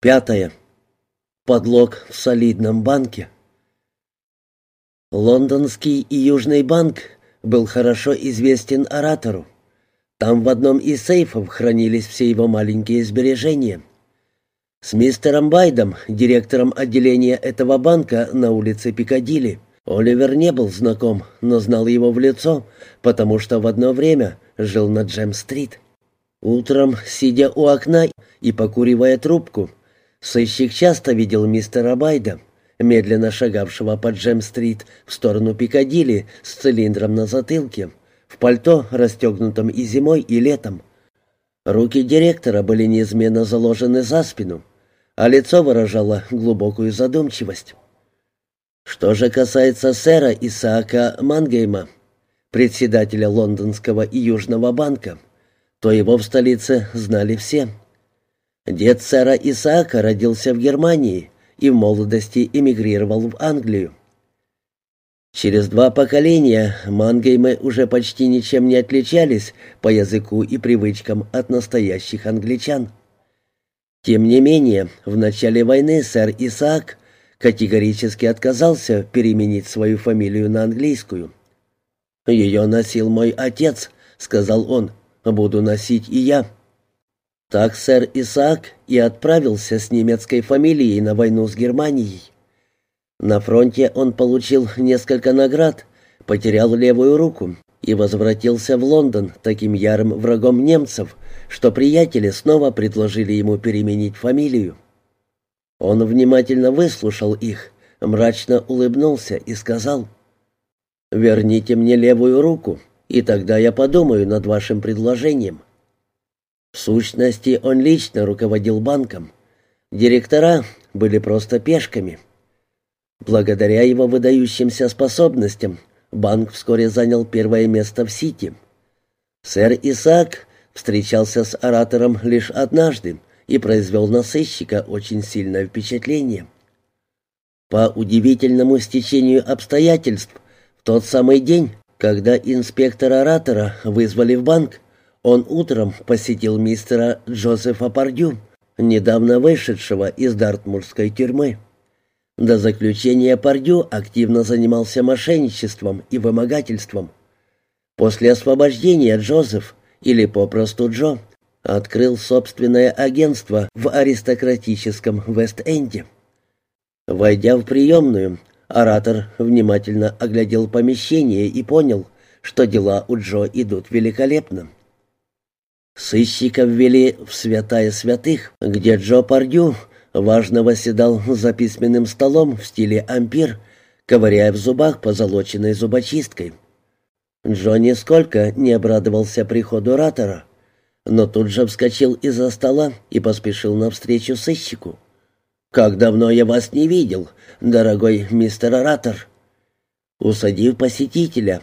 Пятое. Подлог в солидном банке. Лондонский и Южный банк был хорошо известен оратору. Там в одном из сейфов хранились все его маленькие сбережения. С мистером Байдом, директором отделения этого банка на улице Пикадилли, Оливер не был знаком, но знал его в лицо, потому что в одно время жил на Джем-стрит. Утром, сидя у окна и покуривая трубку, Сыщик часто видел мистера Байда, медленно шагавшего по Джем-стрит в сторону Пикадилли с цилиндром на затылке, в пальто, расстегнутом и зимой, и летом. Руки директора были неизменно заложены за спину, а лицо выражало глубокую задумчивость. Что же касается сэра Исаака Мангейма, председателя Лондонского и Южного банка, то его в столице знали все – Дед сэра Исаака родился в Германии и в молодости эмигрировал в Англию. Через два поколения мангеймы уже почти ничем не отличались по языку и привычкам от настоящих англичан. Тем не менее, в начале войны сэр Исаак категорически отказался переменить свою фамилию на английскую. «Ее носил мой отец», — сказал он, — «буду носить и я». Так сэр Исаак и отправился с немецкой фамилией на войну с Германией. На фронте он получил несколько наград, потерял левую руку и возвратился в Лондон таким ярым врагом немцев, что приятели снова предложили ему переменить фамилию. Он внимательно выслушал их, мрачно улыбнулся и сказал, «Верните мне левую руку, и тогда я подумаю над вашим предложением». В сущности, он лично руководил банком. Директора были просто пешками. Благодаря его выдающимся способностям банк вскоре занял первое место в Сити. Сэр Исаак встречался с оратором лишь однажды и произвел на сыщика очень сильное впечатление. По удивительному стечению обстоятельств, в тот самый день, когда инспектора-оратора вызвали в банк, он утром посетил мистера Джозефа Пардю, недавно вышедшего из Дартмурской тюрьмы. До заключения Пардю активно занимался мошенничеством и вымогательством. После освобождения Джозеф, или попросту Джо, открыл собственное агентство в аристократическом Вест-Энде. Войдя в приемную, оратор внимательно оглядел помещение и понял, что дела у Джо идут великолепно. Сыщика ввели в святая святых, где Джо Пардю важно восседал за письменным столом в стиле ампир, ковыряя в зубах позолоченной зубочисткой. Джо нисколько не обрадовался приходу оратора, но тут же вскочил из-за стола и поспешил навстречу сыщику. «Как давно я вас не видел, дорогой мистер оратор!» Усадив посетителя,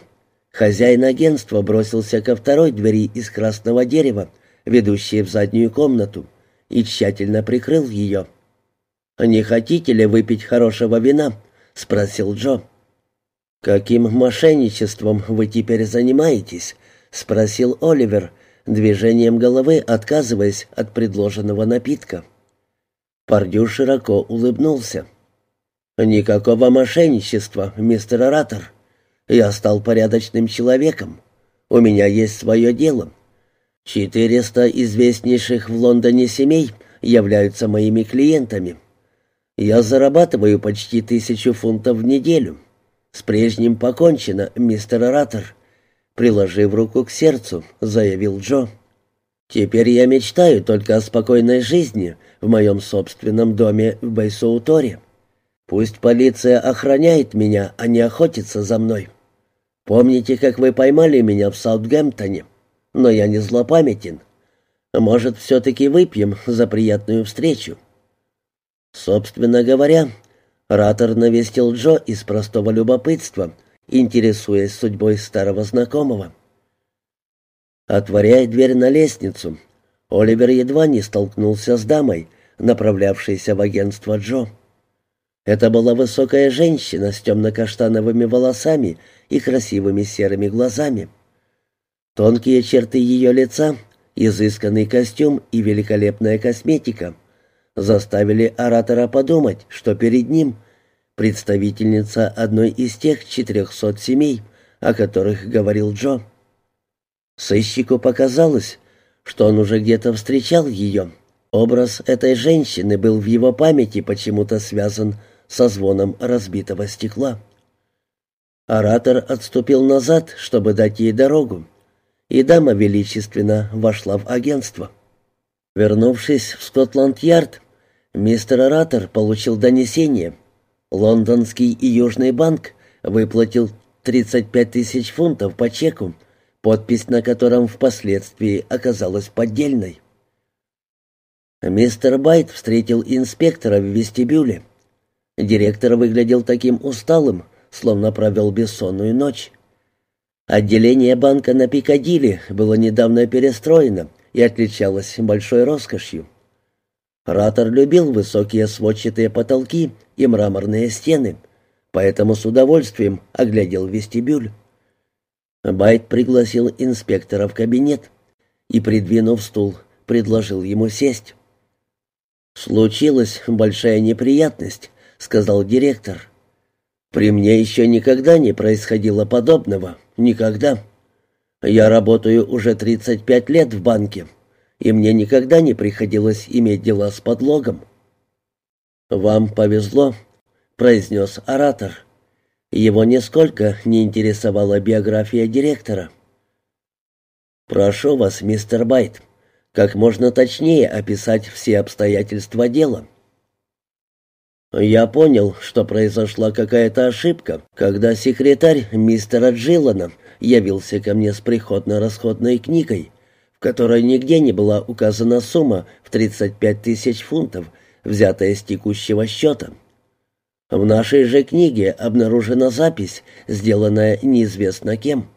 Хозяин агентства бросился ко второй двери из красного дерева, ведущей в заднюю комнату, и тщательно прикрыл ее. «Не хотите ли выпить хорошего вина?» — спросил Джо. «Каким мошенничеством вы теперь занимаетесь?» — спросил Оливер, движением головы отказываясь от предложенного напитка. Пардю широко улыбнулся. «Никакого мошенничества, мистер оратор. Я стал порядочным человеком. У меня есть свое дело. Четыреста известнейших в Лондоне семей являются моими клиентами. Я зарабатываю почти тысячу фунтов в неделю. С прежним покончено, мистер оратор. Приложив руку к сердцу, заявил Джо. Теперь я мечтаю только о спокойной жизни в моем собственном доме в Байсоуторе. Пусть полиция охраняет меня, а не охотится за мной. Помните, как вы поймали меня в Саутгемптоне? Но я не злопамятен. Может, все-таки выпьем за приятную встречу?» Собственно говоря, Ратор навестил Джо из простого любопытства, интересуясь судьбой старого знакомого. Отворяя дверь на лестницу, Оливер едва не столкнулся с дамой, направлявшейся в агентство Джо. Это была высокая женщина с темно-каштановыми волосами и красивыми серыми глазами. Тонкие черты ее лица, изысканный костюм и великолепная косметика заставили оратора подумать, что перед ним представительница одной из тех четырехсот семей, о которых говорил Джо. Сыщику показалось, что он уже где-то встречал ее. Образ этой женщины был в его памяти почему-то связан со звоном разбитого стекла. Оратор отступил назад, чтобы дать ей дорогу, и дама величественно вошла в агентство. Вернувшись в Скотланд-Ярд, мистер Оратор получил донесение. Лондонский и Южный банк выплатил 35 тысяч фунтов по чеку, подпись на котором впоследствии оказалась поддельной. Мистер Байт встретил инспектора в вестибюле. Директор выглядел таким усталым, словно провел бессонную ночь. Отделение банка на Пикадилли было недавно перестроено и отличалось большой роскошью. Ратор любил высокие сводчатые потолки и мраморные стены, поэтому с удовольствием оглядел вестибюль. Байт пригласил инспектора в кабинет и, придвинув стул, предложил ему сесть. «Случилась большая неприятность», — сказал директор. «При мне еще никогда не происходило подобного. Никогда. Я работаю уже 35 лет в банке, и мне никогда не приходилось иметь дела с подлогом». «Вам повезло», — произнес оратор. Его нисколько не интересовала биография директора. «Прошу вас, мистер Байт, как можно точнее описать все обстоятельства дела». Я понял, что произошла какая-то ошибка, когда секретарь мистера Джилана явился ко мне с приходно-расходной книгой, в которой нигде не была указана сумма в 35 тысяч фунтов, взятая с текущего счета. В нашей же книге обнаружена запись, сделанная неизвестно кем.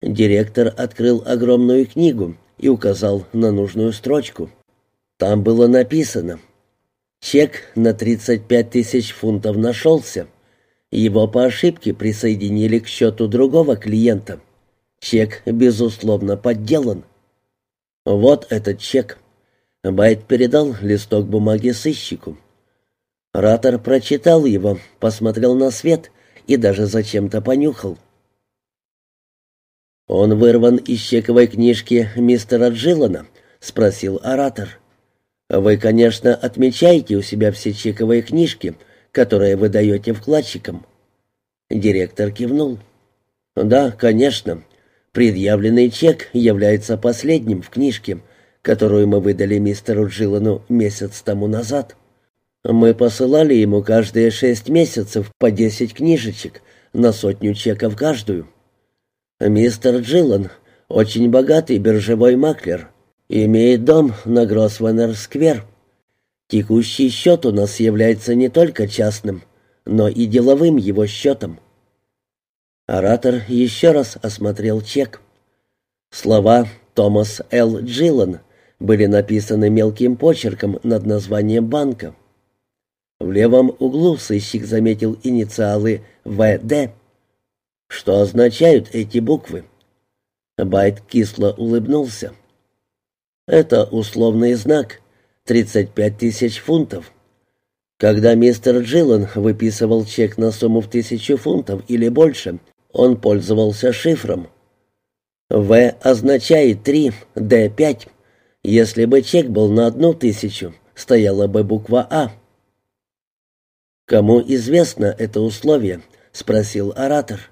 Директор открыл огромную книгу и указал на нужную строчку. Там было написано Чек на 35 тысяч фунтов нашелся. Его по ошибке присоединили к счету другого клиента. Чек, безусловно, подделан. Вот этот чек. Байт передал листок бумаги сыщику. Ратор прочитал его, посмотрел на свет и даже зачем-то понюхал. «Он вырван из чековой книжки мистера Джилана?» — спросил оратор. Вы, конечно, отмечаете у себя все чековые книжки, которые вы даете вкладчикам. Директор кивнул. Да, конечно. Предъявленный чек является последним в книжке, которую мы выдали мистеру Джилану месяц тому назад. Мы посылали ему каждые шесть месяцев по десять книжечек, на сотню чеков каждую. Мистер Джилан — очень богатый биржевой маклер — имеет дом на Гросвеннер-сквер. Текущий счет у нас является не только частным, но и деловым его счетом. Оратор еще раз осмотрел чек. Слова «Томас Л. Джилан» были написаны мелким почерком над названием банка. В левом углу сыщик заметил инициалы «ВД». Что означают эти буквы? Байт кисло улыбнулся. Это условный знак. 35 тысяч фунтов. Когда мистер Джилан выписывал чек на сумму в тысячу фунтов или больше, он пользовался шифром. В означает 3, Д 5. Если бы чек был на одну тысячу, стояла бы буква А. «Кому известно это условие?» — спросил оратор.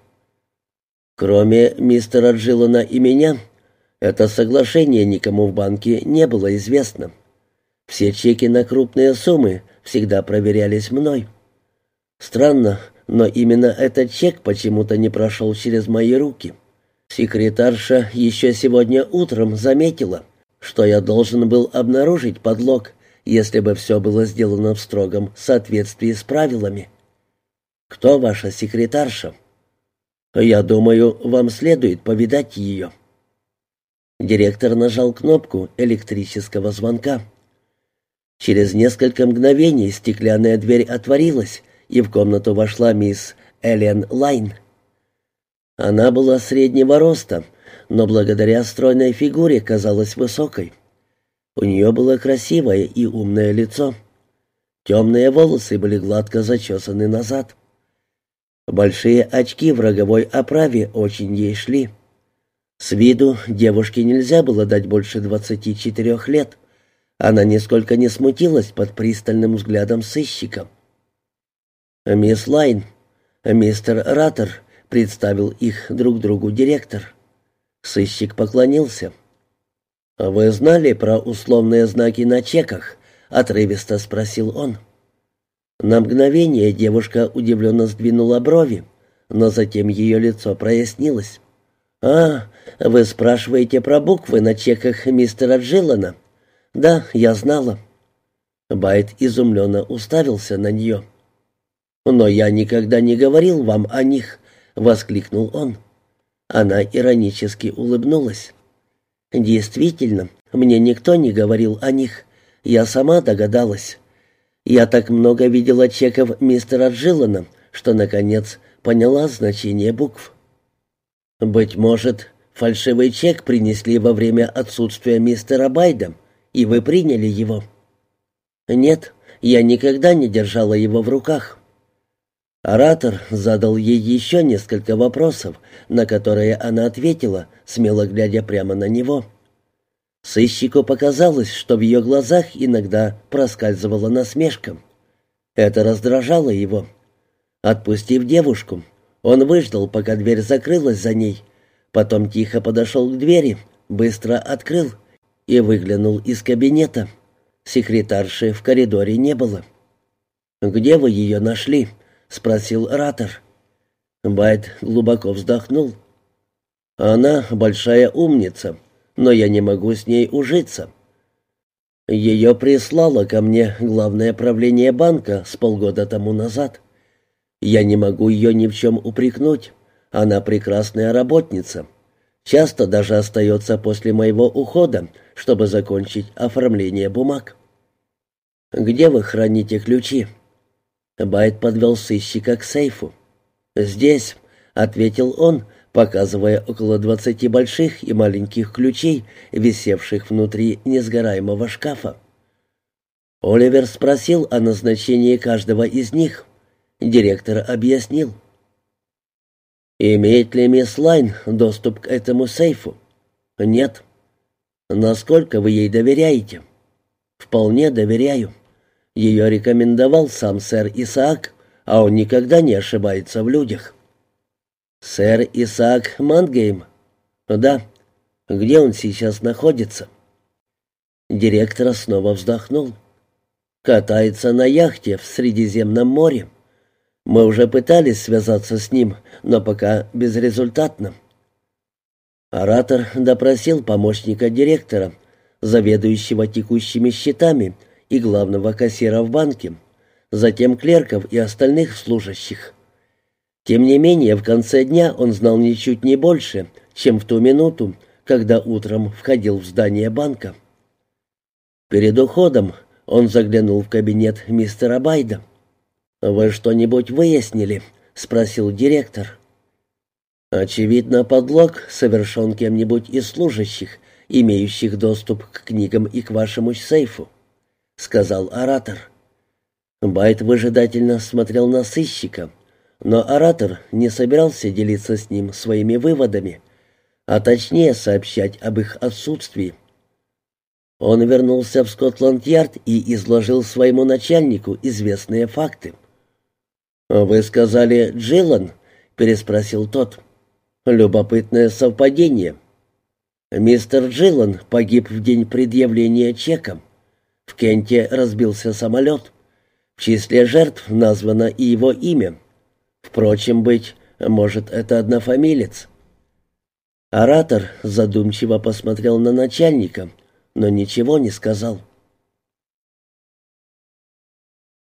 «Кроме мистера Джилана и меня, это соглашение никому в банке не было известно. Все чеки на крупные суммы всегда проверялись мной. Странно, но именно этот чек почему-то не прошел через мои руки. Секретарша еще сегодня утром заметила, что я должен был обнаружить подлог, если бы все было сделано в строгом соответствии с правилами. Кто ваша секретарша? Я думаю, вам следует повидать ее. Директор нажал кнопку электрического звонка. Через несколько мгновений стеклянная дверь отворилась, и в комнату вошла мисс Эллен Лайн. Она была среднего роста, но благодаря стройной фигуре казалась высокой. У нее было красивое и умное лицо. Темные волосы были гладко зачесаны назад. Большие очки в роговой оправе очень ей шли. С виду девушке нельзя было дать больше двадцати четырех лет. Она нисколько не смутилась под пристальным взглядом сыщика. «Мисс Лайн, мистер Раттер», — представил их друг другу директор. Сыщик поклонился. «Вы знали про условные знаки на чеках?» — отрывисто спросил он. На мгновение девушка удивленно сдвинула брови, но затем ее лицо прояснилось. «А, вы спрашиваете про буквы на чеках мистера Джилана?» «Да, я знала». Байт изумленно уставился на нее. «Но я никогда не говорил вам о них», — воскликнул он. Она иронически улыбнулась. «Действительно, мне никто не говорил о них. Я сама догадалась. Я так много видела чеков мистера Джилана, что, наконец, поняла значение букв». «Быть может, фальшивый чек принесли во время отсутствия мистера Байда, и вы приняли его?» «Нет, я никогда не держала его в руках». Оратор задал ей еще несколько вопросов, на которые она ответила, смело глядя прямо на него. Сыщику показалось, что в ее глазах иногда проскальзывала насмешка. Это раздражало его. Отпустив девушку, он выждал, пока дверь закрылась за ней, потом тихо подошел к двери, быстро открыл и выглянул из кабинета. Секретарши в коридоре не было. «Где вы ее нашли?» — спросил Ратор. Байт глубоко вздохнул. «Она большая умница, но я не могу с ней ужиться. Ее прислало ко мне главное правление банка с полгода тому назад. Я не могу ее ни в чем упрекнуть. Она прекрасная работница. Часто даже остается после моего ухода, чтобы закончить оформление бумаг. Где вы храните ключи?» Байт подвел сыщика к сейфу. «Здесь», — ответил он, показывая около двадцати больших и маленьких ключей, висевших внутри несгораемого шкафа. Оливер спросил о назначении каждого из них. Директор объяснил. «Имеет ли мисс Лайн доступ к этому сейфу?» «Нет». «Насколько вы ей доверяете?» «Вполне доверяю». Ее рекомендовал сам сэр Исаак, а он никогда не ошибается в людях. Сэр Исаак Мангейм? Да. Где он сейчас находится? Директор снова вздохнул. Катается на яхте в Средиземном море. Мы уже пытались связаться с ним, но пока безрезультатно. Оратор допросил помощника директора, заведующего текущими счетами и главного кассира в банке, затем клерков и остальных служащих. Тем не менее, в конце дня он знал ничуть не больше, чем в ту минуту, когда утром входил в здание банка. Перед уходом он заглянул в кабинет мистера Байда. «Вы что-нибудь выяснили?» — спросил директор. «Очевидно, подлог совершен кем-нибудь из служащих, имеющих доступ к книгам и к вашему сейфу. — сказал оратор. Байт выжидательно смотрел на сыщика, но оратор не собирался делиться с ним своими выводами, а точнее сообщать об их отсутствии. Он вернулся в Скотланд-Ярд и изложил своему начальнику известные факты. «Вы сказали Джилан?» — переспросил тот. «Любопытное совпадение. Мистер Джилан погиб в день предъявления чека. В Кенте разбился самолет. В числе жертв названо и его имя. Впрочем, быть, может, это однофамилец. Оратор задумчиво посмотрел на начальника, но ничего не сказал.